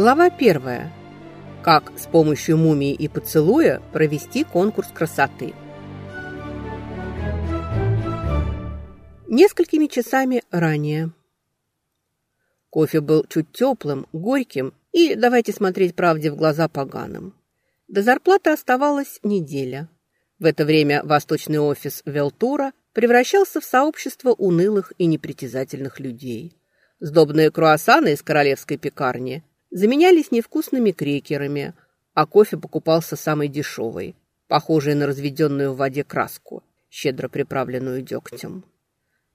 Глава первая. Как с помощью мумии и поцелуя провести конкурс красоты. Несколькими часами ранее. Кофе был чуть теплым, горьким и, давайте смотреть правде в глаза, поганым. До зарплаты оставалась неделя. В это время восточный офис Велтура превращался в сообщество унылых и непритязательных людей. Сдобные круассаны из королевской пекарни – заменялись невкусными крекерами, а кофе покупался самый дешевый, похожий на разведенную в воде краску, щедро приправленную дегтем.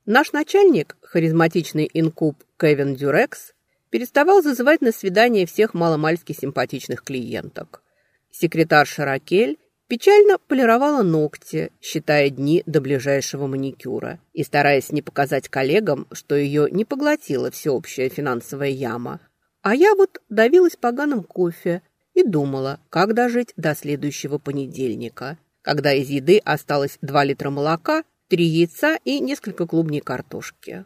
Наш начальник, харизматичный инкуб Кевин Дюрекс, переставал зазывать на свидание всех маломальски симпатичных клиенток. Секретарша Ракель печально полировала ногти, считая дни до ближайшего маникюра и стараясь не показать коллегам, что ее не поглотила всеобщая финансовая яма, а я вот давилась поганым кофе и думала, как дожить до следующего понедельника, когда из еды осталось 2 литра молока, 3 яйца и несколько клубней картошки.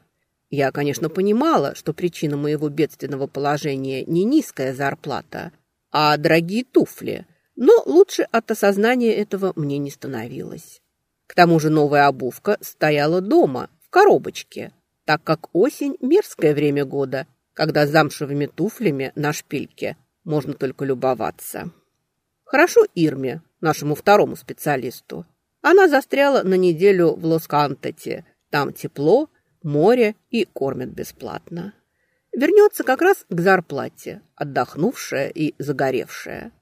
Я, конечно, понимала, что причина моего бедственного положения не низкая зарплата, а дорогие туфли, но лучше от осознания этого мне не становилось. К тому же новая обувка стояла дома, в коробочке, так как осень – мерзкое время года – когда замшевыми туфлями на шпильке можно только любоваться. Хорошо Ирме, нашему второму специалисту. Она застряла на неделю в Лос-Кантете. Там тепло, море и кормят бесплатно. Вернется как раз к зарплате, отдохнувшая и загоревшая.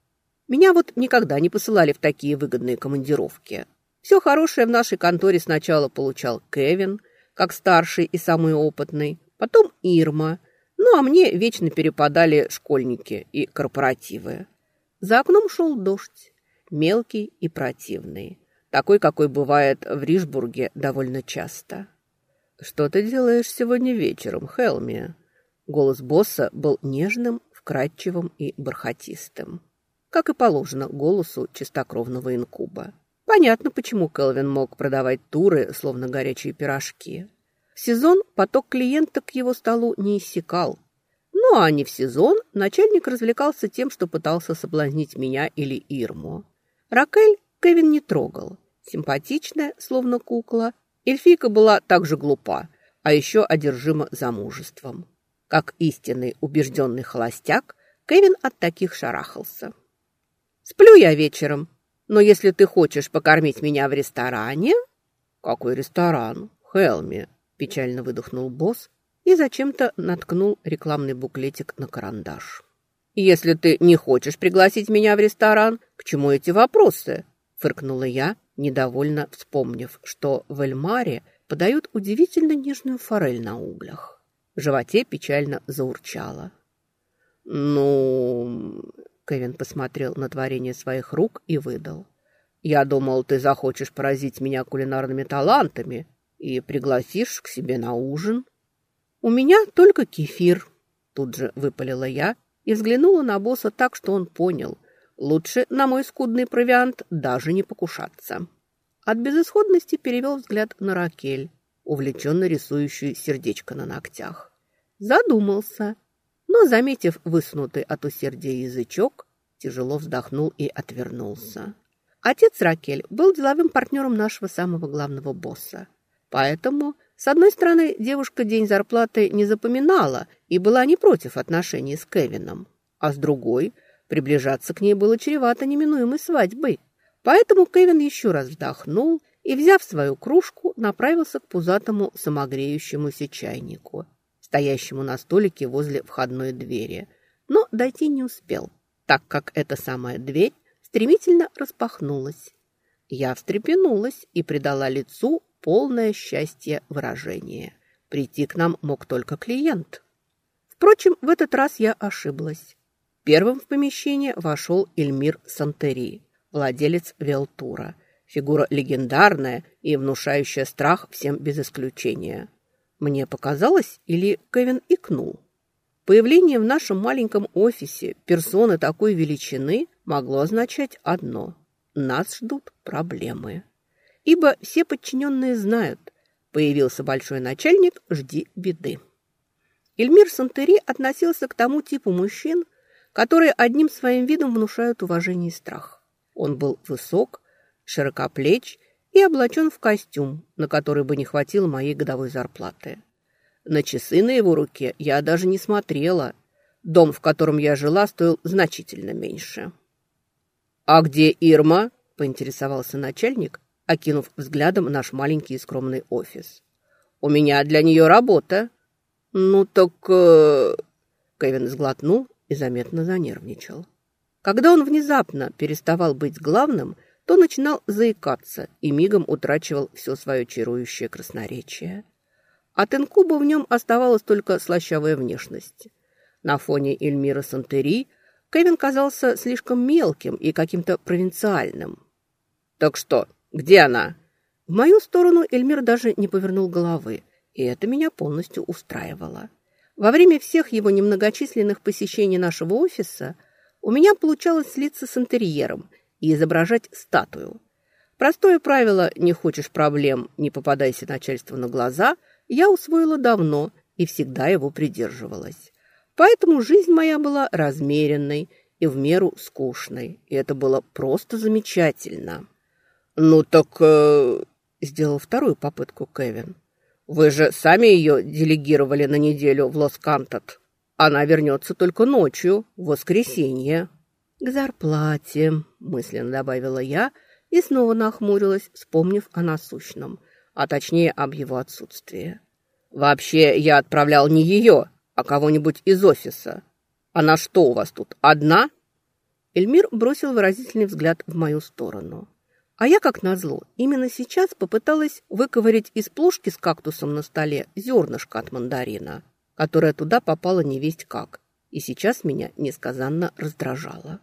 Меня вот никогда не посылали в такие выгодные командировки. Все хорошее в нашей конторе сначала получал Кевин, как старший и самый опытный, потом Ирма, ну, а мне вечно перепадали школьники и корпоративы. За окном шел дождь, мелкий и противный, такой, какой бывает в Ришбурге довольно часто. «Что ты делаешь сегодня вечером, Хелми?» Голос босса был нежным, вкрадчивым и бархатистым. Как и положено голосу чистокровного инкуба. Понятно, почему Келвин мог продавать туры, словно горячие пирожки. Сезон поток клиенток к его столу не иссякал. Ну, а не в сезон начальник развлекался тем, что пытался соблазнить меня или Ирму. Ракель Кевин не трогал. Симпатичная, словно кукла. Эльфийка была также глупа, а еще одержима замужеством. Как истинный убежденный холостяк, Кевин от таких шарахался. «Сплю я вечером, но если ты хочешь покормить меня в ресторане...» «Какой ресторан? Хелми?» Печально выдохнул босс и зачем-то наткнул рекламный буклетик на карандаш. «Если ты не хочешь пригласить меня в ресторан, к чему эти вопросы?» Фыркнула я, недовольно вспомнив, что в Эльмаре подают удивительно нежную форель на углях. В животе печально заурчало. «Ну...» Кевин посмотрел на творение своих рук и выдал. «Я думал, ты захочешь поразить меня кулинарными талантами и пригласишь к себе на ужин». «У меня только кефир», – тут же выпалила я и взглянула на босса так, что он понял. Лучше на мой скудный провиант даже не покушаться. От безысходности перевел взгляд на Ракель, увлеченно рисующую сердечко на ногтях. Задумался, но, заметив высунутый от усердия язычок, тяжело вздохнул и отвернулся. Отец Ракель был деловым партнером нашего самого главного босса. Поэтому, с одной стороны, девушка день зарплаты не запоминала и была не против отношений с Кевином, а с другой, приближаться к ней было чревато неминуемой свадьбой. Поэтому Кевин еще раз вздохнул и, взяв свою кружку, направился к пузатому самогреющемуся чайнику, стоящему на столике возле входной двери. Но дойти не успел, так как эта самая дверь стремительно распахнулась. Я встрепенулась и придала лицу полное счастье выражение. Прийти к нам мог только клиент. Впрочем, в этот раз я ошиблась. Первым в помещение вошел Эльмир Сантери, владелец Велтура. Фигура легендарная и внушающая страх всем без исключения. Мне показалось, или Кевин икнул. Появление в нашем маленьком офисе персоны такой величины могло означать одно – нас ждут проблемы ибо все подчиненные знают, появился большой начальник, жди беды. Эльмир Сантери относился к тому типу мужчин, которые одним своим видом внушают уважение и страх. Он был высок, широкоплеч и облачен в костюм, на который бы не хватило моей годовой зарплаты. На часы на его руке я даже не смотрела. Дом, в котором я жила, стоил значительно меньше. «А где Ирма?» – поинтересовался начальник, окинув взглядом наш маленький и скромный офис. «У меня для нее работа». «Ну так...» э... Кевин сглотнул и заметно занервничал. Когда он внезапно переставал быть главным, то начинал заикаться и мигом утрачивал все свое чарующее красноречие. От инкуба в нем оставалась только слащавая внешность. На фоне Эльмира Сантери Кевин казался слишком мелким и каким-то провинциальным. «Так что, где она?» В мою сторону Эльмир даже не повернул головы, и это меня полностью устраивало. Во время всех его немногочисленных посещений нашего офиса у меня получалось слиться с интерьером и изображать статую. Простое правило «не хочешь проблем, не попадайся начальству на глаза» я усвоила давно и всегда его придерживалась. Поэтому жизнь моя была размеренной и в меру скучной, и это было просто замечательно. «Ну так...» э, — сделал вторую попытку Кевин. «Вы же сами ее делегировали на неделю в Лос-Кантот. Она вернется только ночью, в воскресенье». «К зарплате», — мысленно добавила я и снова нахмурилась, вспомнив о насущном а точнее об его отсутствии. «Вообще, я отправлял не ее, а кого-нибудь из офиса. Она что у вас тут, одна?» Эльмир бросил выразительный взгляд в мою сторону. А я, как назло, именно сейчас попыталась выковырять из плошки с кактусом на столе зернышко от мандарина, которое туда попало невесть как, и сейчас меня несказанно раздражало.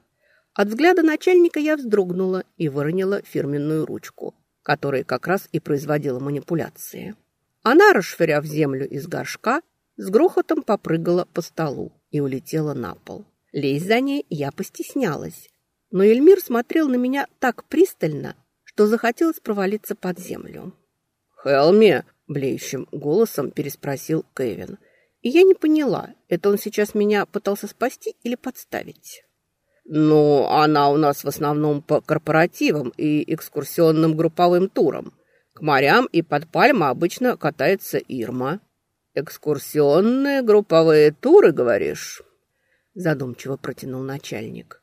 От взгляда начальника я вздрогнула и выронила фирменную ручку – которой как раз и производила манипуляции. Она, расшвыряв землю из горшка, с грохотом попрыгала по столу и улетела на пол. Лезть за ней я постеснялась, но Эльмир смотрел на меня так пристально, что захотелось провалиться под землю. «Хелми!» – блеющим голосом переспросил Кевин. И я не поняла, это он сейчас меня пытался спасти или подставить. «Ну, она у нас в основном по корпоративам и экскурсионным групповым турам. К морям и под пальмы обычно катается Ирма». «Экскурсионные групповые туры, говоришь?» Задумчиво протянул начальник.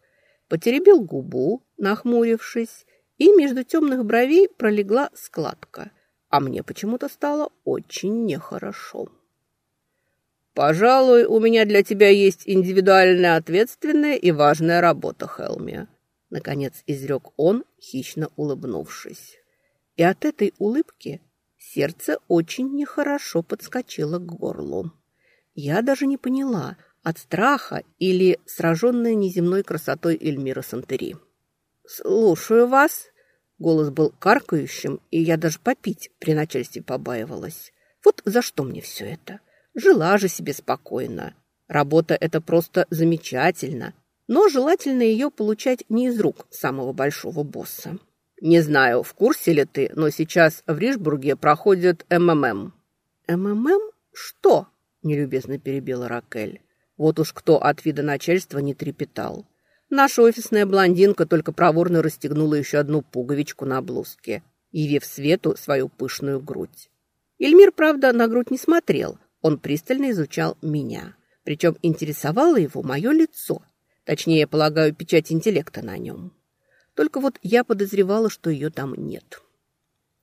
Потеребил губу, нахмурившись, и между темных бровей пролегла складка, а мне почему-то стало очень нехорошо. «Пожалуй, у меня для тебя есть индивидуальная ответственная и важная работа, Хелми», наконец изрек он, хищно улыбнувшись. И от этой улыбки сердце очень нехорошо подскочило к горлу. Я даже не поняла, от страха или сраженная неземной красотой Эльмира Сантери. «Слушаю вас», Голос был каркающим, и я даже попить при начальстве побаивалась. Вот за что мне все это? Жила же себе спокойно. Работа – это просто замечательно, но желательно ее получать не из рук самого большого босса. Не знаю, в курсе ли ты, но сейчас в Ришбурге проходит МММ. МММ? Что? Нелюбезно перебила Ракель. Вот уж кто от вида начальства не трепетал. Наша офисная блондинка только проворно расстегнула еще одну пуговичку на блузке, явив свету свою пышную грудь. Эльмир, правда, на грудь не смотрел, он пристально изучал меня. Причем интересовало его мое лицо. Точнее, полагаю, печать интеллекта на нем. Только вот я подозревала, что ее там нет.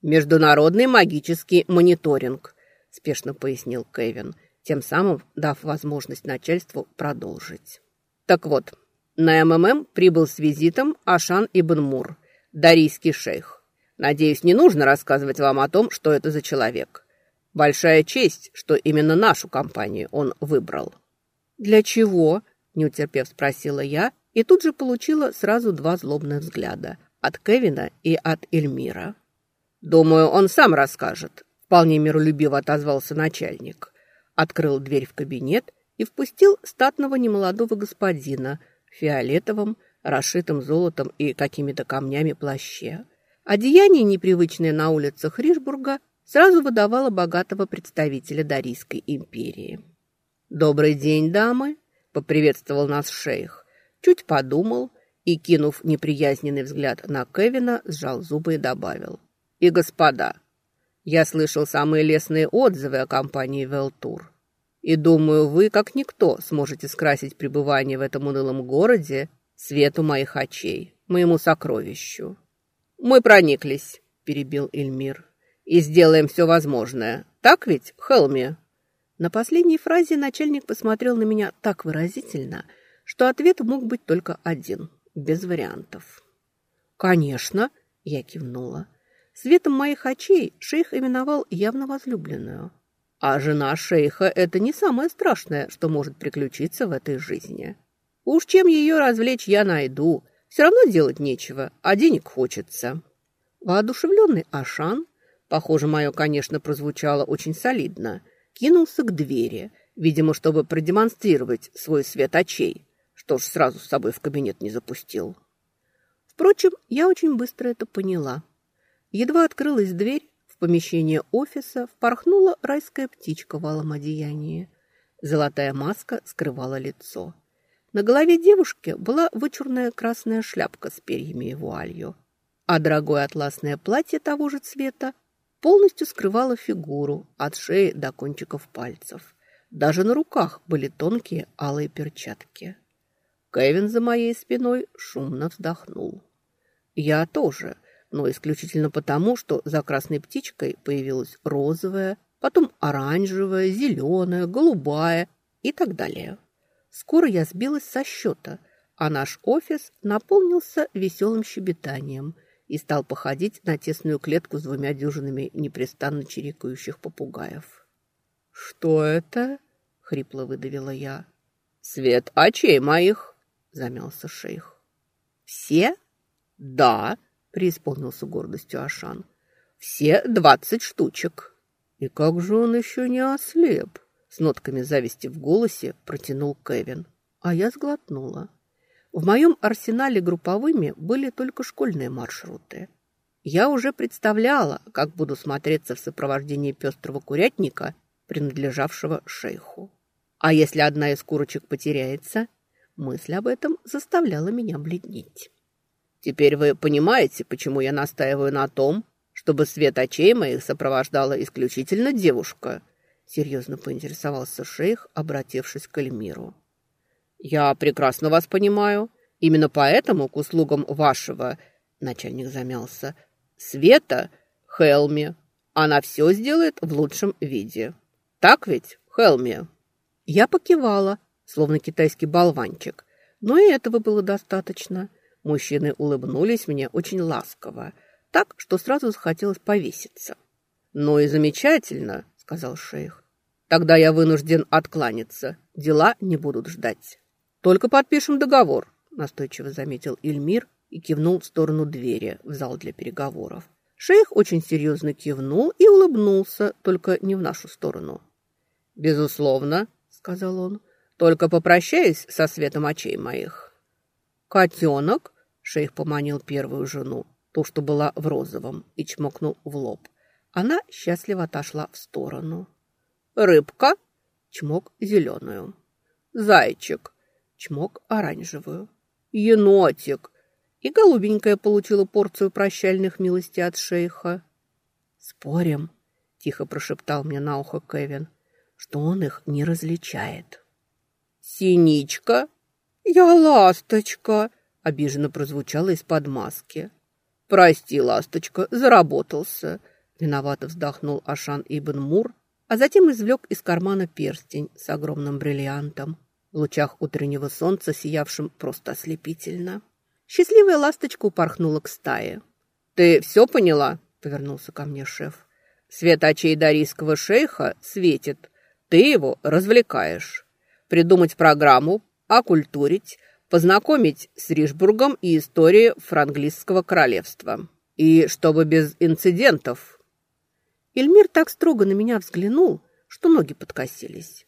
«Международный магический мониторинг», – спешно пояснил Кевин, тем самым дав возможность начальству продолжить. «Так вот, на МММ прибыл с визитом Ашан Ибн Мур, дарийский шейх. Надеюсь, не нужно рассказывать вам о том, что это за человек. Большая честь, что именно нашу компанию он выбрал». «Для чего?» – не утерпев спросила я, и тут же получила сразу два злобных взгляда – от Кевина и от Эльмира. «Думаю, он сам расскажет», – вполне миролюбиво отозвался начальник. Открыл дверь в кабинет и впустил статного немолодого господина фиолетовом, расшитом золотом и какими-то камнями плаще. Одеяние, непривычное на улицах Ришбурга, сразу выдавала богатого представителя Дарийской империи. «Добрый день, дамы!» – поприветствовал нас шейх. чуть подумал и, кинув неприязненный взгляд на Кевина, сжал зубы и добавил. «И, господа, я слышал самые лестные отзывы о компании «Велтур». И думаю, вы, как никто, сможете скрасить пребывание в этом унылом городе свету моих очей, моему сокровищу. «Мы прониклись», — перебил Эльмир, — «и сделаем все возможное. Так ведь, Хелми?» На последней фразе начальник посмотрел на меня так выразительно, что ответ мог быть только один, без вариантов. «Конечно», — я кивнула. Светом моих очей шейх именовал явно возлюбленную. А жена шейха – это не самое страшное, что может приключиться в этой жизни. Уж чем ее развлечь я найду. Все равно делать нечего, а денег хочется. Воодушевленный Ашан, похоже, мое, конечно, прозвучало очень солидно, кинулся к двери, видимо, чтобы продемонстрировать свой свет очей, что ж сразу с собой в кабинет не запустил. Впрочем, я очень быстро это поняла. Едва открылась дверь, помещение офиса впорхнула райская птичка в алом одеянии. Золотая маска скрывала лицо. На голове девушки была вычурная красная шляпка с перьями и вуалью, а дорогое атласное платье того же цвета полностью скрывало фигуру от шеи до кончиков пальцев. Даже на руках были тонкие алые перчатки. Кевин за моей спиной шумно вздохнул. Я тоже – но исключительно потому, что за красной птичкой появилась розовая, потом оранжевая, зеленая, голубая и так далее. Скоро я сбилась со счета, а наш офис наполнился веселым щебетанием и стал походить на тесную клетку с двумя дюжинами непрестанно чирикающих попугаев. «Что это?» — хрипло выдавила я. «Свет очей моих!» — замялся шейх. «Все?» «Да!» Преисполнился гордостью Ашан. «Все двадцать штучек». «И как же он еще не ослеп?» С нотками зависти в голосе протянул Кевин. А я сглотнула. В моем арсенале групповыми были только школьные маршруты. Я уже представляла, как буду смотреться в сопровождении пестрого курятника, принадлежавшего шейху. А если одна из курочек потеряется, мысль об этом заставляла меня бледнеть. Теперь вы понимаете, почему я настаиваю на том, чтобы свет очей моих сопровождала исключительно девушка?» Серьезно поинтересовался шейх, обратившись к Эльмиру. «Я прекрасно вас понимаю. Именно поэтому к услугам вашего...» Начальник замялся. «Света Хелми. Она все сделает в лучшем виде. Так ведь, Хелми?» Я покивала, словно китайский болванчик. Но и этого было достаточно. Мужчины улыбнулись мне очень ласково, так, что сразу захотелось повеситься. «Ну и замечательно», — сказал шейх. «Тогда я вынужден откланяться. Дела не будут ждать». «Только подпишем договор», — настойчиво заметил Ильмир и кивнул в сторону двери в зал для переговоров. Шейх очень серьезно кивнул и улыбнулся, только не в нашу сторону. «Безусловно», — сказал он, — «только попрощаюсь со светом очей моих». «Котенок?» — шейх поманил первую жену, ту, что была в розовом, и чмокнул в лоб. Она счастливо отошла в сторону. «Рыбка?» — чмок зеленую. «Зайчик?» — чмок оранжевую. «Енотик?» И голубенькая получила порцию прощальных милостей от шейха. «Спорим?» — тихо прошептал мне на ухо Кевин, что он их не различает. «Синичка?» «Я ласточка!» — обиженно прозвучало из-под маски. «Прости, ласточка, заработался!» Виновато вздохнул Ашан Ибн Мур, а затем извлек из кармана перстень с огромным бриллиантом, в лучах утреннего солнца, сиявшим просто ослепительно. Счастливая ласточка упорхнула к стае. «Ты все поняла?» — повернулся ко мне шеф. «Свет очей дарийского шейха светит. Ты его развлекаешь. Придумать программу, окультурить, познакомить с Ришбургом и историей франглийского королевства. И чтобы без инцидентов. Эльмир так строго на меня взглянул, что ноги подкосились.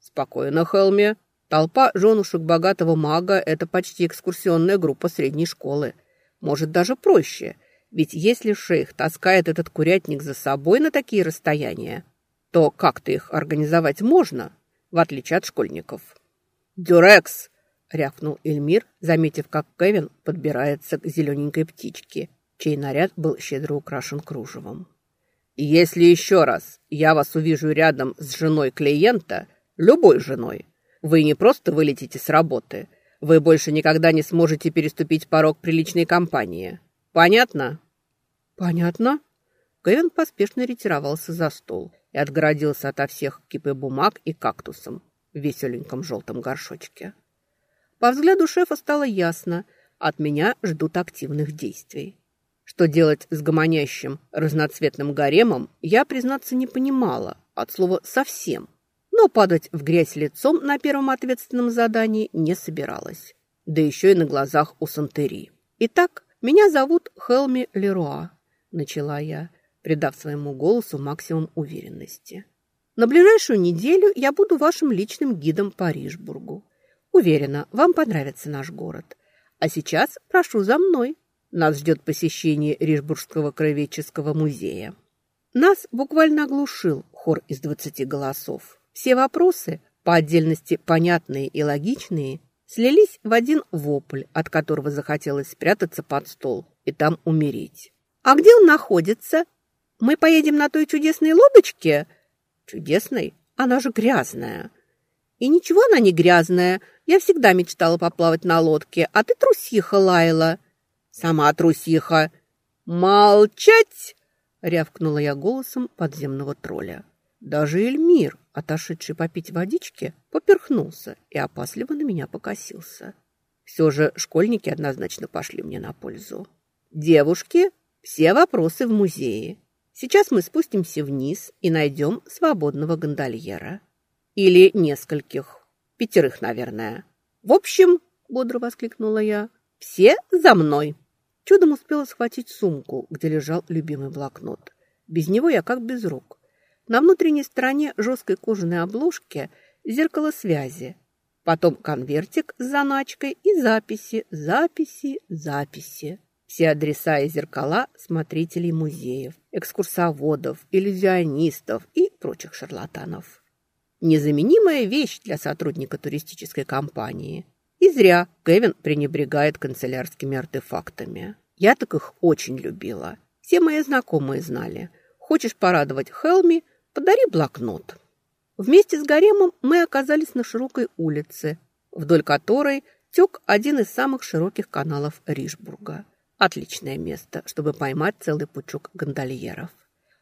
Спокойно, Хелми. Толпа женушек богатого мага – это почти экскурсионная группа средней школы. Может, даже проще. Ведь если шейх таскает этот курятник за собой на такие расстояния, то как-то их организовать можно, в отличие от школьников. «Дюрекс!» рявкнул Эльмир, заметив, как Кевин подбирается к зелененькой птичке, чей наряд был щедро украшен кружевом. «Если еще раз я вас увижу рядом с женой клиента, любой женой, вы не просто вылетите с работы, вы больше никогда не сможете переступить порог приличной компании. Понятно?» «Понятно». Кевин поспешно ретировался за стол и отгородился ото всех кипы бумаг и кактусом в веселеньком желтом горшочке. По взгляду шефа стало ясно, от меня ждут активных действий. Что делать с гомонящим разноцветным гаремом, я, признаться, не понимала, от слова «совсем». Но падать в грязь лицом на первом ответственном задании не собиралась. Да еще и на глазах у Сантери. «Итак, меня зовут Хелми Леруа», — начала я, придав своему голосу максимум уверенности. «На ближайшую неделю я буду вашим личным гидом по Ришбургу. Уверена, вам понравится наш город. А сейчас прошу за мной. Нас ждет посещение Рижбургского краеведческого музея. Нас буквально оглушил хор из двадцати голосов. Все вопросы, по отдельности понятные и логичные, слились в один вопль, от которого захотелось спрятаться под стол и там умереть. «А где он находится? Мы поедем на той чудесной лодочке?» «Чудесной? Она же грязная». «И ничего она не грязная. Я всегда мечтала поплавать на лодке, а ты трусиха, Лайла». «Сама трусиха». «Молчать!» — рявкнула я голосом подземного тролля. Даже Эльмир, отошедший попить водички, поперхнулся и опасливо на меня покосился. Все же школьники однозначно пошли мне на пользу. «Девушки, все вопросы в музее. Сейчас мы спустимся вниз и найдем свободного гондольера. Или нескольких. Пятерых, наверное. В общем, бодро воскликнула я, все за мной. Чудом успела схватить сумку, где лежал любимый блокнот. Без него я как без рук. На внутренней стороне жесткой кожаной обложки зеркало связи. Потом конвертик с заначкой и записи, записи, записи. Все адреса и зеркала смотрителей музеев, экскурсоводов, иллюзионистов и прочих шарлатанов. Незаменимая вещь для сотрудника туристической компании. И зря Кевин пренебрегает канцелярскими артефактами. Я так их очень любила. Все мои знакомые знали. Хочешь порадовать Хелми, подари блокнот. Вместе с Гаремом мы оказались на широкой улице, вдоль которой тек один из самых широких каналов Ришбурга. Отличное место, чтобы поймать целый пучок гондольеров.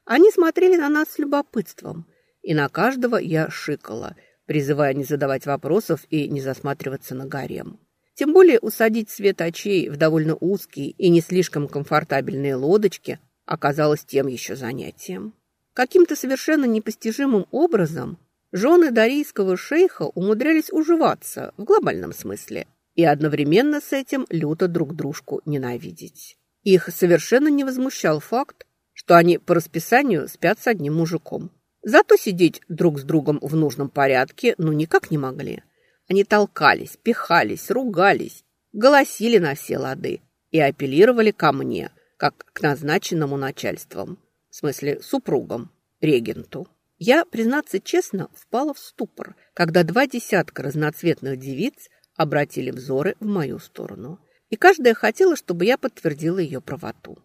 Они смотрели на нас с любопытством – и на каждого я шикала, призывая не задавать вопросов и не засматриваться на гарем. Тем более усадить свет очей в довольно узкие и не слишком комфортабельные лодочки оказалось тем еще занятием. Каким-то совершенно непостижимым образом жены дарийского шейха умудрялись уживаться в глобальном смысле и одновременно с этим люто друг дружку ненавидеть. Их совершенно не возмущал факт, что они по расписанию спят с одним мужиком. Зато сидеть друг с другом в нужном порядке ну никак не могли. Они толкались, пихались, ругались, голосили на все лады и апеллировали ко мне, как к назначенному начальством, в смысле супругам, регенту. Я, признаться честно, впала в ступор, когда два десятка разноцветных девиц обратили взоры в мою сторону. И каждая хотела, чтобы я подтвердила ее правоту.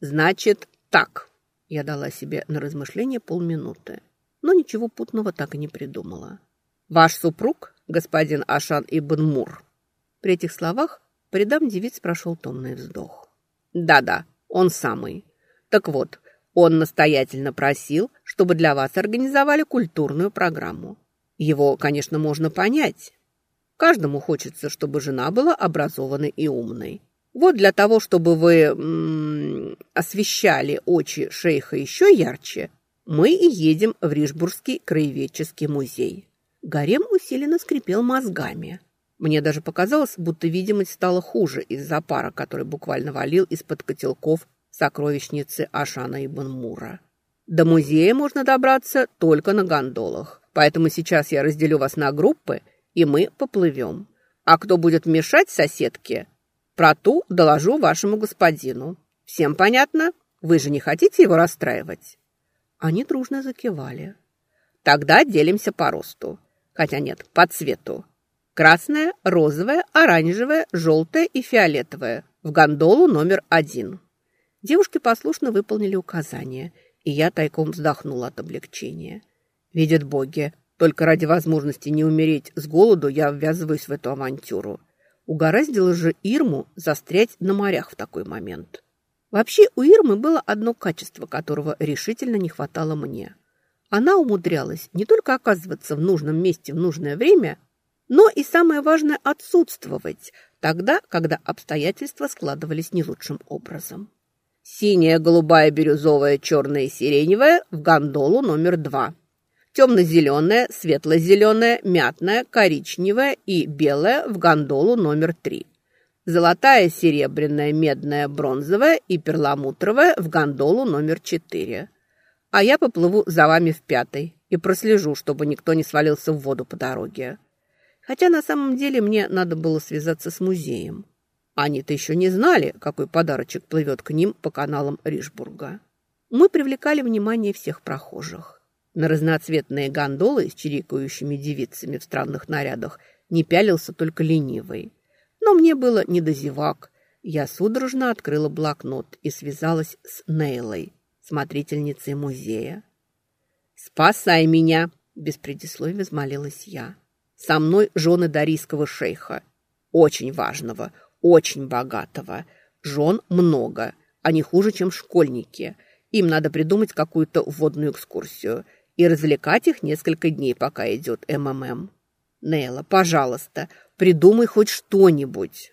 «Значит, так», я дала себе на размышление полминуты, но ничего путного так и не придумала. «Ваш супруг, господин Ашан Ибн Мур?» При этих словах по рядам девиц прошел томный вздох. «Да-да, он самый. Так вот, он настоятельно просил, чтобы для вас организовали культурную программу. Его, конечно, можно понять. Каждому хочется, чтобы жена была образованной и умной. Вот для того, чтобы вы освещали очи шейха еще ярче, мы и едем в Рижбургский краеведческий музей. Гарем усиленно скрипел мозгами. Мне даже показалось, будто видимость стала хуже из-за пара, который буквально валил из-под котелков сокровищницы Ашана Ибн Мура. До музея можно добраться только на гондолах, поэтому сейчас я разделю вас на группы, и мы поплывем. А кто будет мешать соседке, про ту доложу вашему господину. Всем понятно? Вы же не хотите его расстраивать?» Они дружно закивали. «Тогда делимся по росту. Хотя нет, по цвету. Красное, розовое, оранжевое, желтое и фиолетовое. В гондолу номер один. Девушки послушно выполнили указания, и я тайком вздохнула от облегчения. Видят боги, только ради возможности не умереть с голоду я ввязываюсь в эту авантюру. Угораздило же Ирму застрять на морях в такой момент. Вообще у Ирмы было одно качество, которого решительно не хватало мне. Она умудрялась не только оказываться в нужном месте в нужное время, но и самое важное – отсутствовать тогда, когда обстоятельства складывались не лучшим образом. Синяя, голубая, бирюзовая, черная и сиреневая в гондолу номер два. Темно-зеленая, светло-зеленая, мятная, коричневая и белая в гондолу номер три. Золотая, серебряная, медная, бронзовая и перламутровая в гондолу номер четыре. А я поплыву за вами в пятой и прослежу, чтобы никто не свалился в воду по дороге. Хотя на самом деле мне надо было связаться с музеем. Они-то еще не знали, какой подарочек плывет к ним по каналам Ришбурга. Мы привлекали внимание всех прохожих. На разноцветные гондолы с чирикающими девицами в странных нарядах не пялился только ленивый. Но мне было не до зевак. Я судорожно открыла блокнот и связалась с Нейлой, смотрительницей музея. «Спасай меня!» – без предисловия взмолилась я. «Со мной жены дарийского шейха. Очень важного, очень богатого. Жен много, они хуже, чем школьники. Им надо придумать какую-то вводную экскурсию и развлекать их несколько дней, пока идет МММ. Нейла, пожалуйста, придумай хоть что-нибудь.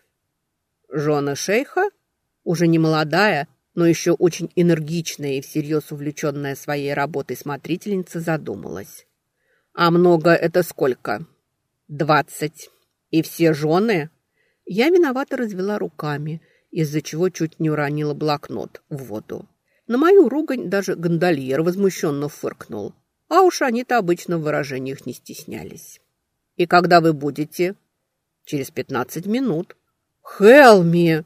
Жена шейха, уже не молодая, но еще очень энергичная и всерьез увлеченная своей работой смотрительница задумалась. «А много это сколько?» «Двадцать. И все жены?» Я виновато развела руками, из-за чего чуть не уронила блокнот в воду. На мою ругань даже гондольер возмущенно фыркнул. А уж они-то обычно в выражениях не стеснялись. «И когда вы будете?» «Через пятнадцать минут». «Хелми!»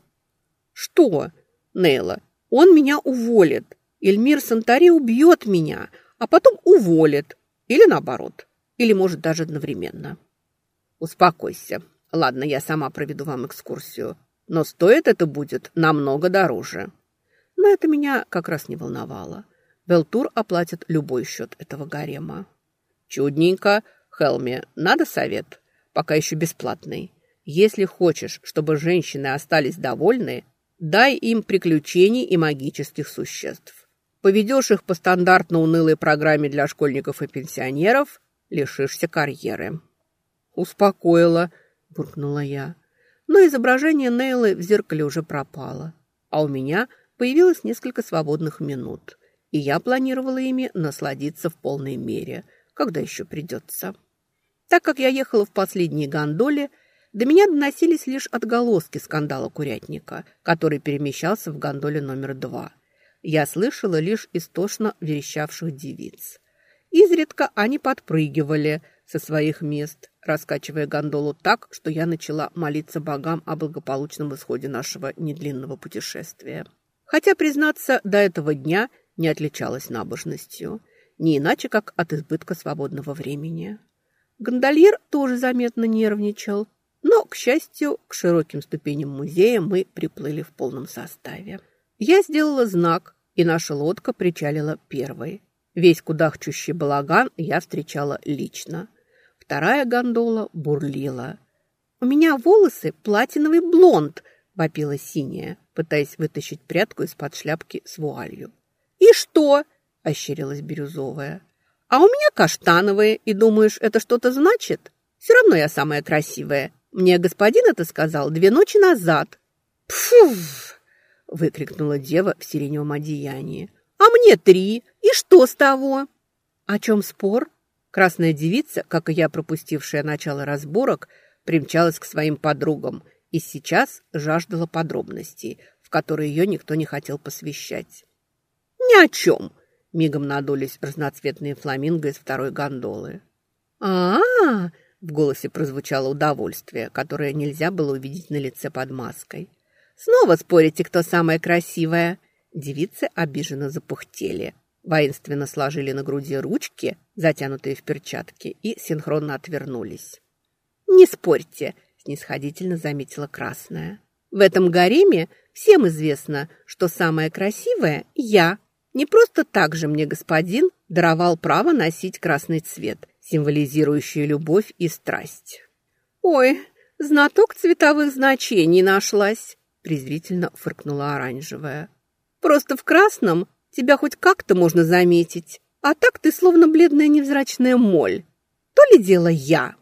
«Что?» «Нейла, он меня уволит. Эльмир Сантари убьет меня, а потом уволит. Или наоборот. Или, может, даже одновременно». «Успокойся. Ладно, я сама проведу вам экскурсию, но стоит это будет намного дороже. Но это меня как раз не волновало. Белтур оплатит любой счет этого гарема. Чудненько. Хелми, надо совет? Пока еще бесплатный. Если хочешь, чтобы женщины остались довольны, дай им приключений и магических существ. Поведешь их по стандартно унылой программе для школьников и пенсионеров, лишишься карьеры. Успокоила, буркнула я. Но изображение Нейлы в зеркале уже пропало, а у меня появилось несколько свободных минут, и я планировала ими насладиться в полной мере, когда еще придется. Так как я ехала в последней гондоле, до меня доносились лишь отголоски скандала курятника, который перемещался в гондоле номер два. Я слышала лишь истошно верещавших девиц. Изредка они подпрыгивали со своих мест, раскачивая гондолу так, что я начала молиться богам о благополучном исходе нашего недлинного путешествия. Хотя, признаться, до этого дня не отличалась набожностью, не иначе, как от избытка свободного времени. Гондольер тоже заметно нервничал, но, к счастью, к широким ступеням музея мы приплыли в полном составе. Я сделала знак, и наша лодка причалила первой. Весь кудахчущий балаган я встречала лично. Вторая гондола бурлила. «У меня волосы платиновый блонд!» – вопила синяя, пытаясь вытащить прядку из-под шляпки с вуалью. «И что?» – ощерилась бирюзовая. «А у меня каштановые, и думаешь, это что-то значит? Все равно я самая красивая. Мне господин это сказал две ночи назад». «Пфуф!» – выкрикнула дева в сиреневом одеянии. «А мне три. И что с того?» «О чем спор?» Красная девица, как и я, пропустившая начало разборок, примчалась к своим подругам и сейчас жаждала подробностей, в которые ее никто не хотел посвящать. «Ни о чем!» – мигом надулись разноцветные фламинго из второй гондолы. а, -а, -а в голосе прозвучало удовольствие, которое нельзя было увидеть на лице под маской. «Снова спорите, кто самая красивая?» Девицы обиженно запухтели – воинственно сложили на груди ручки, затянутые в перчатки, и синхронно отвернулись. Не спорьте, снисходительно заметила Красная. В этом гареме всем известно, что самое красивое – я. Не просто так же мне господин даровал право носить красный цвет, символизирующий любовь и страсть. «Ой, знаток цветовых значений нашлась!» презрительно фыркнула оранжевая. «Просто в красном тебя хоть как-то можно заметить, а так ты словно бледная невзрачная моль. То ли дело я?»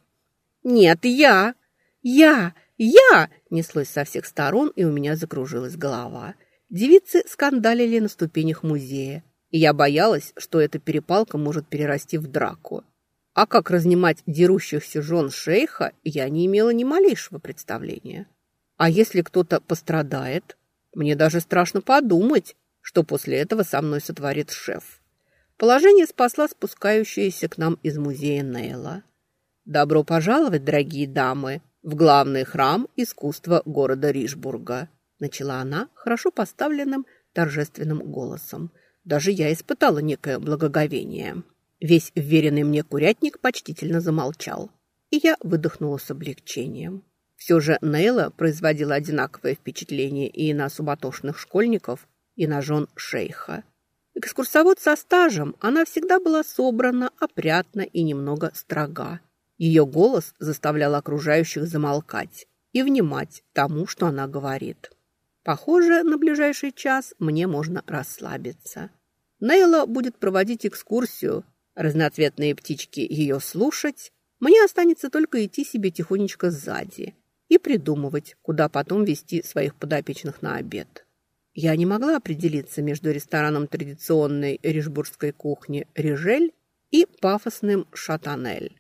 «Нет, я! Я! Я!» неслось со всех сторон, и у меня закружилась голова. Девицы скандалили на ступенях музея, и я боялась, что эта перепалка может перерасти в драку. А как разнимать дерущихся жен шейха, я не имела ни малейшего представления. А если кто-то пострадает? Мне даже страшно подумать, что после этого со мной сотворит шеф. Положение спасла спускающаяся к нам из музея Нейла. «Добро пожаловать, дорогие дамы, в главный храм искусства города Ришбурга», начала она хорошо поставленным торжественным голосом. Даже я испытала некое благоговение. Весь вверенный мне курятник почтительно замолчал, и я выдохнула с облегчением. Все же Нейла производила одинаковое впечатление и на суматошных школьников, и на жен шейха. Экскурсовод со стажем, она всегда была собрана, опрятна и немного строга. Ее голос заставлял окружающих замолкать и внимать тому, что она говорит. Похоже, на ближайший час мне можно расслабиться. Нейла будет проводить экскурсию, разноцветные птички ее слушать. Мне останется только идти себе тихонечко сзади и придумывать, куда потом вести своих подопечных на обед. Я не могла определиться между рестораном традиционной рижбургской кухни «Рижель» и пафосным «Шатанель».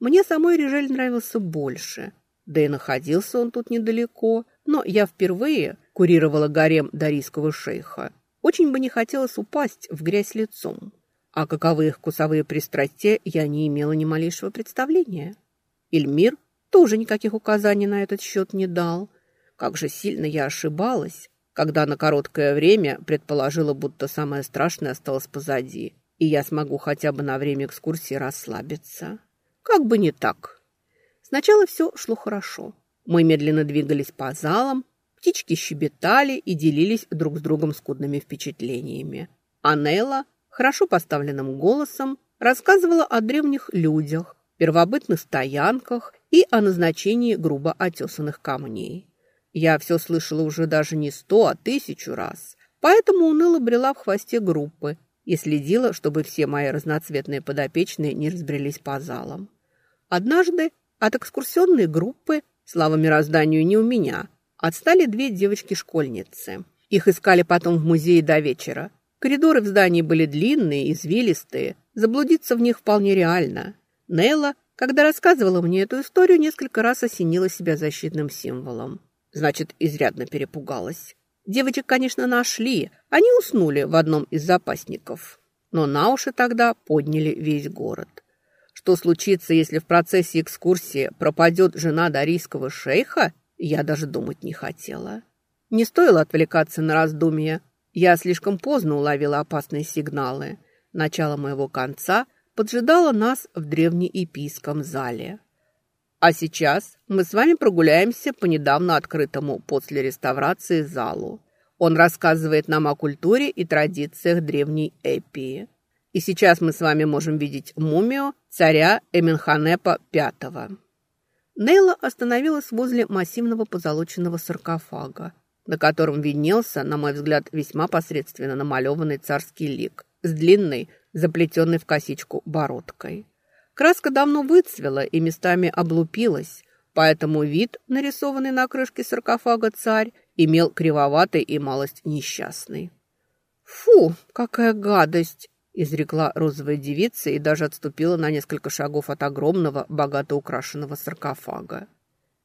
Мне самой Рижель нравился больше, да и находился он тут недалеко, но я впервые курировала гарем дарийского шейха. Очень бы не хотелось упасть в грязь лицом. А каковы их вкусовые пристрастия, я не имела ни малейшего представления. Эльмир тоже никаких указаний на этот счет не дал. Как же сильно я ошибалась, когда на короткое время предположила, будто самое страшное осталось позади, и я смогу хотя бы на время экскурсии расслабиться. Как бы не так. Сначала все шло хорошо. Мы медленно двигались по залам, Птички щебетали и делились друг с другом скудными впечатлениями. Анелла хорошо поставленным голосом рассказывала о древних людях, первобытных стоянках и о назначении грубо отесанных камней. Я все слышала уже даже не сто, а тысячу раз, поэтому уныло брела в хвосте группы и следила, чтобы все мои разноцветные подопечные не разбрелись по залам. Однажды от экскурсионной группы, слава мирозданию не у меня – Отстали две девочки-школьницы. Их искали потом в музее до вечера. Коридоры в здании были длинные, извилистые. Заблудиться в них вполне реально. Нелла, когда рассказывала мне эту историю, несколько раз осенила себя защитным символом. Значит, изрядно перепугалась. Девочек, конечно, нашли. Они уснули в одном из запасников. Но на уши тогда подняли весь город. Что случится, если в процессе экскурсии пропадет жена дарийского шейха, я даже думать не хотела. Не стоило отвлекаться на раздумья. Я слишком поздно уловила опасные сигналы. Начало моего конца поджидало нас в древнеепийском зале. А сейчас мы с вами прогуляемся по недавно открытому после реставрации залу. Он рассказывает нам о культуре и традициях древней Эпии. И сейчас мы с вами можем видеть мумию царя Эменханепа V. Нейла остановилась возле массивного позолоченного саркофага, на котором виднелся, на мой взгляд, весьма посредственно намалеванный царский лик с длинной, заплетенной в косичку бородкой. Краска давно выцвела и местами облупилась, поэтому вид, нарисованный на крышке саркофага царь, имел кривоватый и малость несчастный. «Фу, какая гадость!» Изрекла розовая девица и даже отступила на несколько шагов от огромного, богато украшенного саркофага.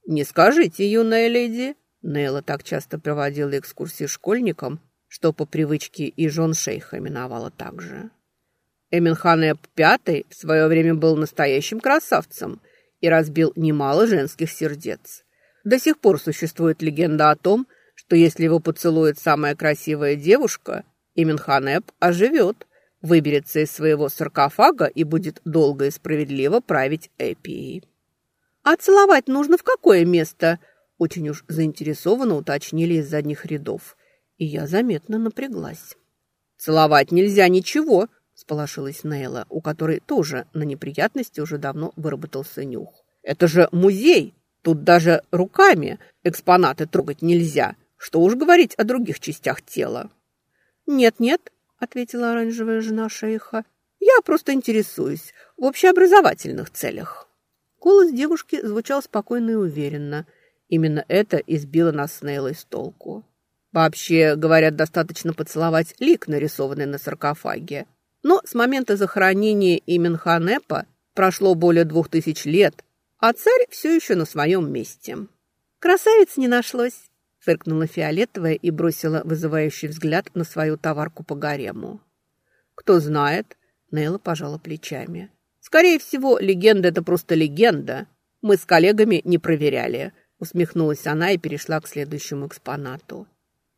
«Не скажите, юная леди!» Нейла так часто проводила экскурсии школьникам, что по привычке и жен шейха именовала так же. Эминханеп Пятый в свое время был настоящим красавцем и разбил немало женских сердец. До сих пор существует легенда о том, что если его поцелует самая красивая девушка, Именханеп оживет – выберется из своего саркофага и будет долго и справедливо править Эпией. «А целовать нужно в какое место?» Очень уж заинтересованно уточнили из задних рядов. И я заметно напряглась. «Целовать нельзя ничего!» – сполошилась Нейла, у которой тоже на неприятности уже давно выработался нюх. «Это же музей! Тут даже руками экспонаты трогать нельзя. Что уж говорить о других частях тела!» «Нет-нет», – ответила оранжевая жена шейха. «Я просто интересуюсь в общеобразовательных целях». Голос девушки звучал спокойно и уверенно. Именно это избило нас с Нейлой с толку. Вообще, говорят, достаточно поцеловать лик, нарисованный на саркофаге. Но с момента захоронения Именханепа прошло более двух тысяч лет, а царь все еще на своем месте. «Красавиц не нашлось», — фыркнула Фиолетовая и бросила вызывающий взгляд на свою товарку по гарему. «Кто знает», — Нейла пожала плечами. Скорее всего, легенда – это просто легенда. Мы с коллегами не проверяли. Усмехнулась она и перешла к следующему экспонату.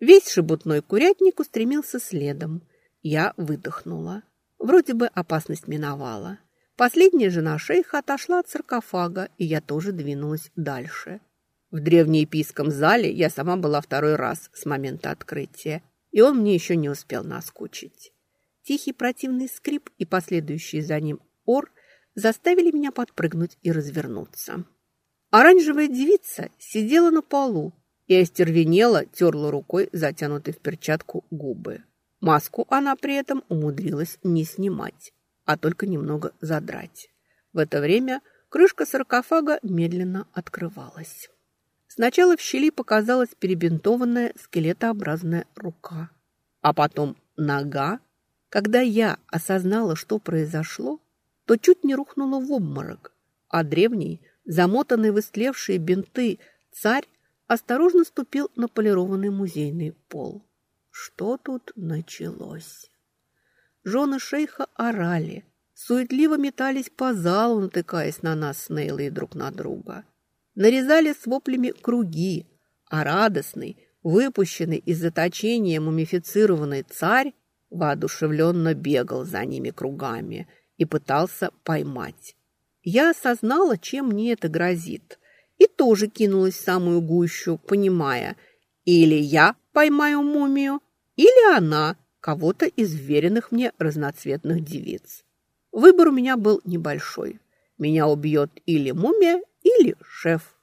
Весь шебутной курятник устремился следом. Я выдохнула. Вроде бы опасность миновала. Последняя жена шейха отошла от саркофага, и я тоже двинулась дальше. В древнееписком зале я сама была второй раз с момента открытия, и он мне еще не успел наскучить. Тихий противный скрип и последующий за ним ор заставили меня подпрыгнуть и развернуться. Оранжевая девица сидела на полу и остервенела, терла рукой, затянутой в перчатку, губы. Маску она при этом умудрилась не снимать, а только немного задрать. В это время крышка саркофага медленно открывалась. Сначала в щели показалась перебинтованная скелетообразная рука, а потом нога. Когда я осознала, что произошло, то чуть не рухнула в обморок, а древний, замотанный в истлевшие бинты царь осторожно ступил на полированный музейный пол. Что тут началось? Жены шейха орали, суетливо метались по залу, натыкаясь на нас с Нейлой друг на друга. Нарезали с воплями круги, а радостный, выпущенный из заточения мумифицированный царь воодушевленно бегал за ними кругами – и пытался поймать. Я осознала, чем мне это грозит, и тоже кинулась в самую гущу, понимая, или я поймаю мумию, или она, кого-то из веренных мне разноцветных девиц. Выбор у меня был небольшой. Меня убьет или мумия, или шеф.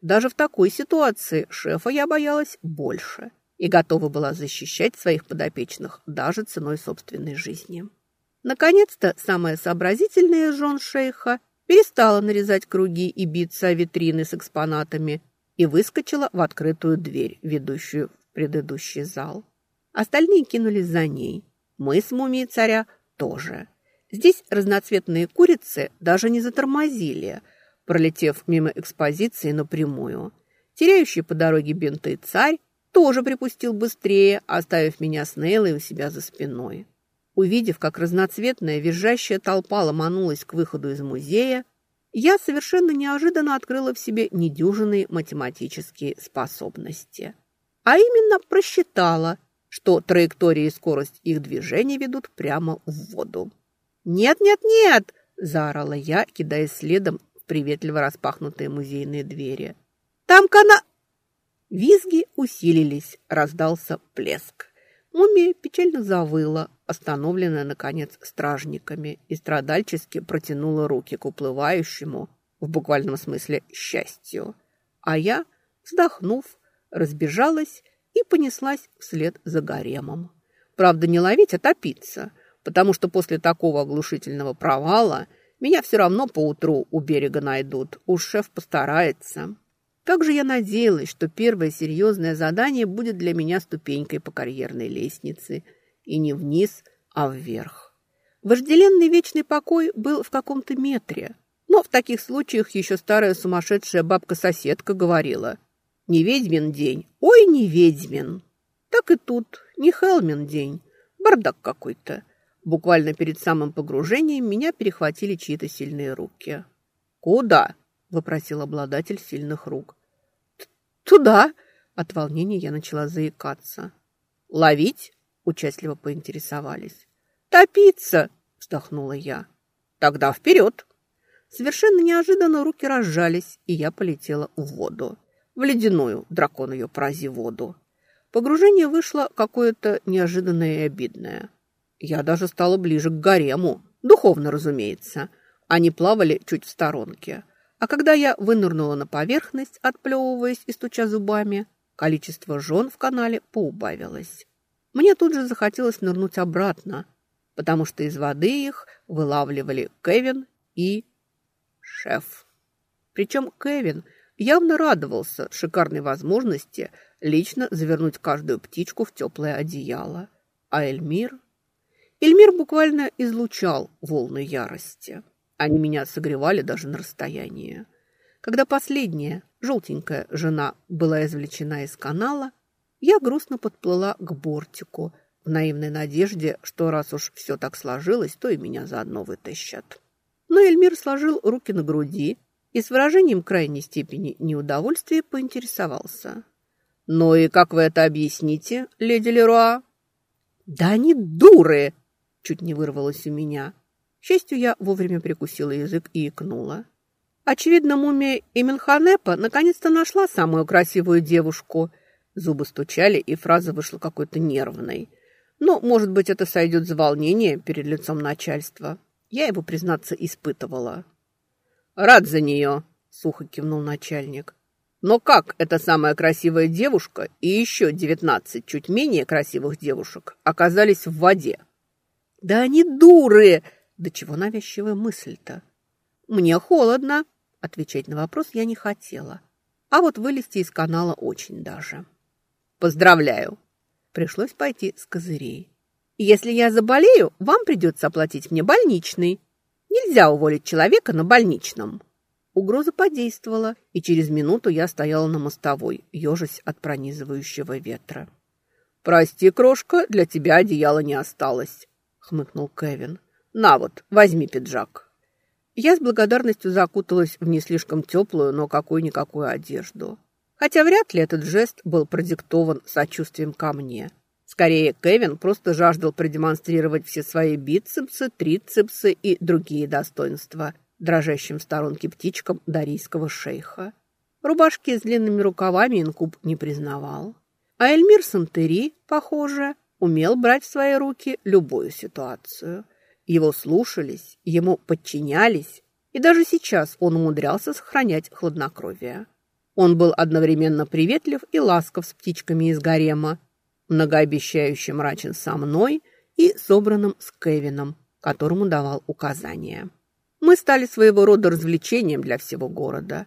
Даже в такой ситуации шефа я боялась больше и готова была защищать своих подопечных даже ценой собственной жизни. Наконец-то самая сообразительная жен шейха перестала нарезать круги и биться о витрины с экспонатами и выскочила в открытую дверь, ведущую в предыдущий зал. Остальные кинулись за ней. Мы с мумией царя тоже. Здесь разноцветные курицы даже не затормозили, пролетев мимо экспозиции напрямую. Теряющий по дороге бинты царь тоже припустил быстрее, оставив меня с Нейлой у себя за спиной. Увидев, как разноцветная визжащая толпа ломанулась к выходу из музея, я совершенно неожиданно открыла в себе недюжинные математические способности. А именно просчитала, что траектория и скорость их движения ведут прямо в воду. «Нет, нет, нет!» – заорала я, кидаясь следом приветливо распахнутые музейные двери. «Там кана...» Визги усилились, раздался плеск. Мумия печально завыла, остановленная, наконец, стражниками, и страдальчески протянула руки к уплывающему, в буквальном смысле, счастью. А я, вздохнув, разбежалась и понеслась вслед за гаремом. Правда, не ловить, а топиться, потому что после такого оглушительного провала меня все равно поутру у берега найдут, уж шеф постарается. Как же я надеялась, что первое серьезное задание будет для меня ступенькой по карьерной лестнице. И не вниз, а вверх. Вожделенный вечный покой был в каком-то метре. Но в таких случаях еще старая сумасшедшая бабка-соседка говорила «Не ведьмин день, ой, не ведьмин». Так и тут, не Хелмин день, бардак какой-то. Буквально перед самым погружением меня перехватили чьи-то сильные руки. «Куда?» – вопросил обладатель сильных рук. «Туда!» От волнения я начала заикаться. «Ловить?» – участливо поинтересовались. «Топиться!» – вздохнула я. «Тогда вперед!» Совершенно неожиданно руки разжались, и я полетела в воду. В ледяную, дракон ее порази воду. Погружение вышло какое-то неожиданное и обидное. Я даже стала ближе к гарему, духовно, разумеется. Они плавали чуть в сторонке. А когда я вынырнула на поверхность, отплевываясь и стуча зубами, количество жен в канале поубавилось. Мне тут же захотелось нырнуть обратно, потому что из воды их вылавливали Кевин и шеф. Причем Кевин явно радовался шикарной возможности лично завернуть каждую птичку в теплое одеяло. А Эльмир... Эльмир буквально излучал волны ярости. Они меня согревали даже на расстоянии. Когда последняя, желтенькая жена была извлечена из канала, я грустно подплыла к бортику в наивной надежде, что раз уж все так сложилось, то и меня заодно вытащат. Но Эльмир сложил руки на груди и с выражением крайней степени неудовольствия поинтересовался. «Ну и как вы это объясните, леди Леруа?» «Да они дуры!» – чуть не вырвалось у меня. К счастью, я вовремя прикусила язык и икнула. Очевидно, мумия Именханепа наконец-то нашла самую красивую девушку. Зубы стучали, и фраза вышла какой-то нервной. Но, может быть, это сойдет за волнение перед лицом начальства. Я его, признаться, испытывала. «Рад за нее», — сухо кивнул начальник. «Но как эта самая красивая девушка и еще девятнадцать чуть менее красивых девушек оказались в воде?» «Да они дуры!» Да чего навязчивая мысль-то? Мне холодно. Отвечать на вопрос я не хотела. А вот вылезти из канала очень даже. Поздравляю. Пришлось пойти с козырей. Если я заболею, вам придется оплатить мне больничный. Нельзя уволить человека на больничном. Угроза подействовала, и через минуту я стояла на мостовой, ежась от пронизывающего ветра. «Прости, крошка, для тебя одеяла не осталось», — хмыкнул Кевин. На вот, возьми пиджак». Я с благодарностью закуталась в не слишком теплую, но какую-никакую одежду. Хотя вряд ли этот жест был продиктован сочувствием ко мне. Скорее, Кевин просто жаждал продемонстрировать все свои бицепсы, трицепсы и другие достоинства дрожащим в сторонке птичкам дарийского шейха. Рубашки с длинными рукавами инкуб не признавал. А Эльмир Сантери, похоже, умел брать в свои руки любую ситуацию. Его слушались, ему подчинялись, и даже сейчас он умудрялся сохранять хладнокровие. Он был одновременно приветлив и ласков с птичками из гарема, многообещающе мрачен со мной и собранным с Кевином, которому давал указания. Мы стали своего рода развлечением для всего города.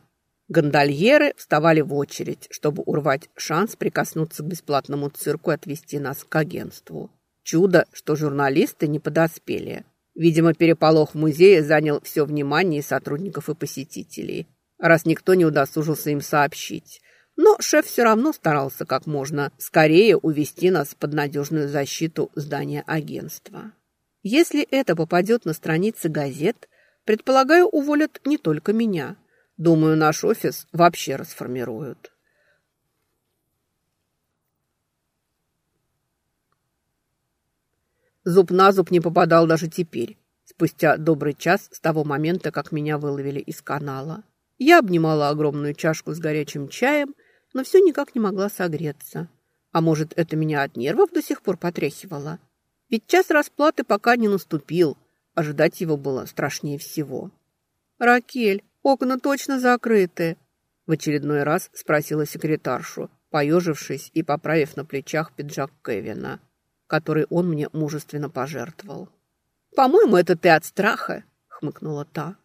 Гондольеры вставали в очередь, чтобы урвать шанс прикоснуться к бесплатному цирку и отвезти нас к агентству. Чудо, что журналисты не подоспели. Видимо, переполох в музее занял все внимание сотрудников и посетителей, раз никто не удосужился им сообщить. Но шеф все равно старался как можно скорее увести нас под надежную защиту здания агентства. Если это попадет на страницы газет, предполагаю, уволят не только меня. Думаю, наш офис вообще расформируют. Зуб на зуб не попадал даже теперь, спустя добрый час с того момента, как меня выловили из канала. Я обнимала огромную чашку с горячим чаем, но все никак не могла согреться. А может, это меня от нервов до сих пор потряхивало? Ведь час расплаты пока не наступил. Ожидать его было страшнее всего. «Ракель, окна точно закрыты?» В очередной раз спросила секретаршу, поежившись и поправив на плечах пиджак Кевина который он мне мужественно пожертвовал. «По-моему, это ты от страха», — хмыкнула та.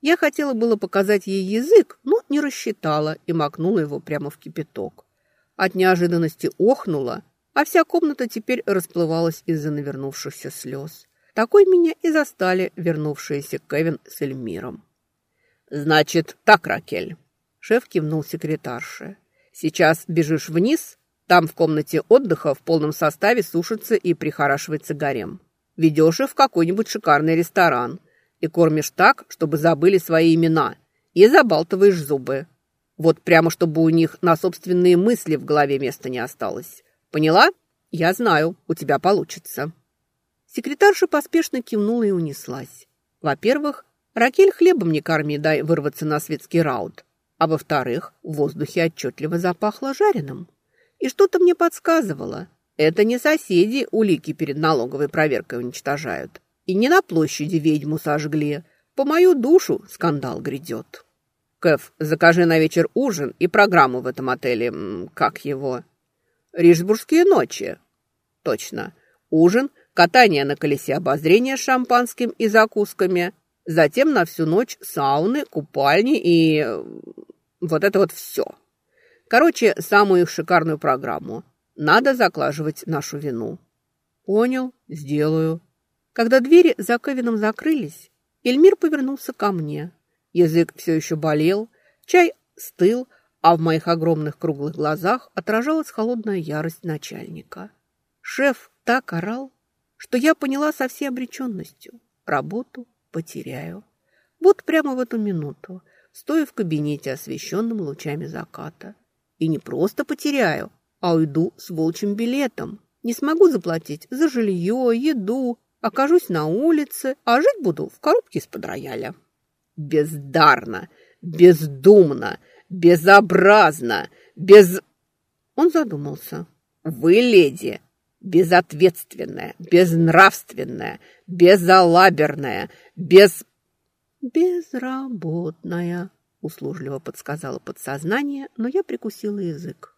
Я хотела было показать ей язык, но не рассчитала и макнула его прямо в кипяток. От неожиданности охнула, а вся комната теперь расплывалась из-за навернувшихся слез. Такой меня и застали вернувшиеся Кевин с Эльмиром. «Значит, так, Ракель», — шеф кивнул секретарше. «Сейчас бежишь вниз, там в комнате отдыха в полном составе сушится и прихорашивается гарем. Ведешь их в какой-нибудь шикарный ресторан и кормишь так, чтобы забыли свои имена, и забалтываешь зубы. Вот прямо, чтобы у них на собственные мысли в голове места не осталось. Поняла? Я знаю, у тебя получится. Секретарша поспешно кивнула и унеслась. Во-первых, Ракель хлебом не корми, дай вырваться на светский раут. А во-вторых, в воздухе отчетливо запахло жареным. И что-то мне подсказывало. Это не соседи улики перед налоговой проверкой уничтожают. И не на площади ведьму сожгли. По мою душу скандал грядет. Кэф, закажи на вечер ужин и программу в этом отеле. Как его? Рижсбургские ночи. Точно. Ужин, катание на колесе обозрения с шампанским и закусками – Затем на всю ночь сауны, купальни и э, вот это вот все. Короче, самую их шикарную программу. Надо заклаживать нашу вину. Понял, сделаю. Когда двери за Кевином закрылись, Эльмир повернулся ко мне. Язык все еще болел, чай стыл, а в моих огромных круглых глазах отражалась холодная ярость начальника. Шеф так орал, что я поняла со всей обреченностью. Работу, потеряю. Вот прямо в эту минуту, стоя в кабинете, освещенном лучами заката. И не просто потеряю, а уйду с волчьим билетом. Не смогу заплатить за жилье, еду, окажусь на улице, а жить буду в коробке из-под рояля. Бездарно, бездумно, безобразно, без... Он задумался. Вы, леди, безответственная, безнравственная, безалаберная, без... «Безработная», — услужливо подсказала подсознание, но я прикусила язык.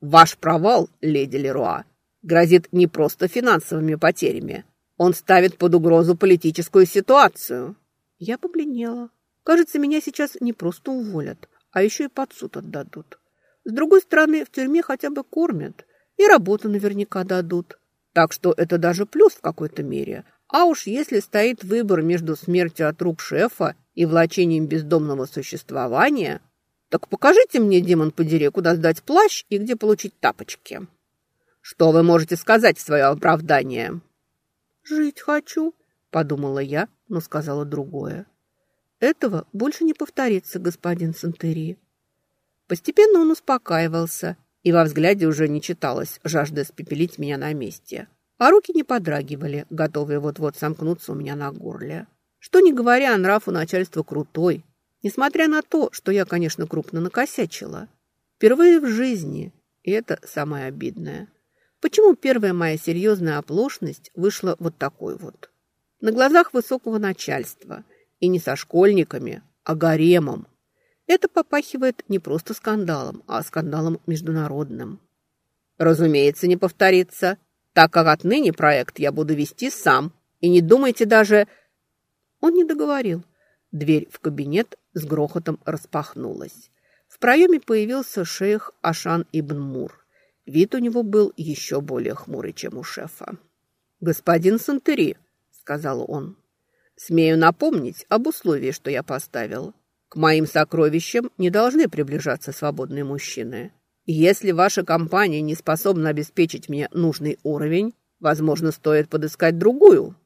«Ваш провал, леди Леруа, грозит не просто финансовыми потерями. Он ставит под угрозу политическую ситуацию». Я побледнела. Кажется, меня сейчас не просто уволят, а еще и под суд отдадут. С другой стороны, в тюрьме хотя бы кормят, и работу наверняка дадут. Так что это даже плюс в какой-то мере. А уж если стоит выбор между смертью от рук шефа и влачением бездомного существования, так покажите мне, демон подери, куда сдать плащ и где получить тапочки. Что вы можете сказать в свое оправдание? «Жить хочу», — подумала я, но сказала другое. «Этого больше не повторится, господин Сантери». Постепенно он успокаивался, и во взгляде уже не читалось жажда спепелить меня на месте. А руки не подрагивали, готовые вот-вот сомкнуться у меня на горле. Что не говоря, нрав у начальства крутой. Несмотря на то, что я, конечно, крупно накосячила. Впервые в жизни, и это самое обидное. Почему первая моя серьезная оплошность вышла вот такой вот? На глазах высокого начальства. И не со школьниками, а гаремом. Это попахивает не просто скандалом, а скандалом международным. Разумеется, не повторится, так как отныне проект я буду вести сам. И не думайте даже... Он не договорил. Дверь в кабинет с грохотом распахнулась. В проеме появился шейх Ашан Ибн Мур. Вид у него был еще более хмурый, чем у шефа. «Господин Сантери», — сказал он, — «смею напомнить об условии, что я поставил. К моим сокровищам не должны приближаться свободные мужчины. Если ваша компания не способна обеспечить мне нужный уровень, возможно, стоит подыскать другую».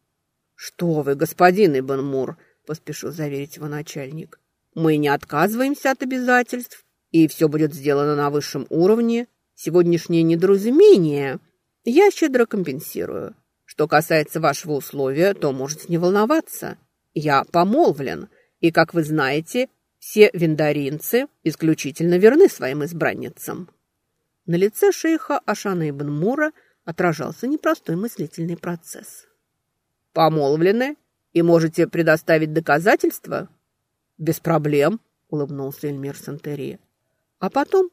«Что вы, господин Ибн Мур», — поспешил заверить его начальник. «Мы не отказываемся от обязательств, и все будет сделано на высшем уровне. Сегодняшнее недоразумение я щедро компенсирую. Что касается вашего условия, то можете не волноваться. Я помолвлен, и, как вы знаете, все виндаринцы исключительно верны своим избранницам. На лице шейха Ашана ибн Мура отражался непростой мыслительный процесс. «Помолвлены и можете предоставить доказательства?» «Без проблем», — улыбнулся Эльмир Сантери. А потом,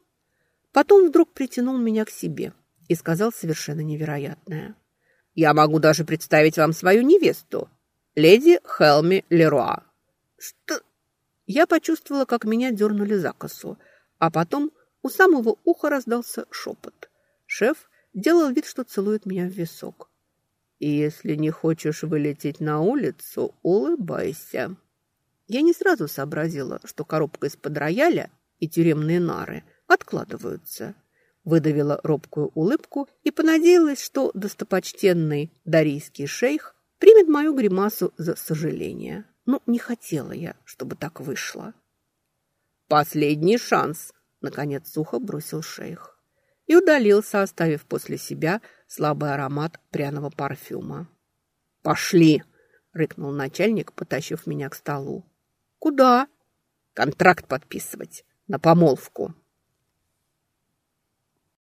потом вдруг притянул меня к себе и сказал совершенно невероятное. «Я могу даже представить вам свою невесту, леди Хелми Леруа». «Что, я почувствовала, как меня дернули за косу, а потом у самого уха раздался шепот. Шеф делал вид, что целует меня в висок. И «Если не хочешь вылететь на улицу, улыбайся». Я не сразу сообразила, что коробка из-под рояля и тюремные нары откладываются. Выдавила робкую улыбку и понадеялась, что достопочтенный дарийский шейх примет мою гримасу за сожаление. Ну, не хотела я, чтобы так вышло. «Последний шанс!» — наконец сухо бросил шейх. И удалился, оставив после себя слабый аромат пряного парфюма. «Пошли!» — рыкнул начальник, потащив меня к столу. «Куда?» «Контракт подписывать на помолвку».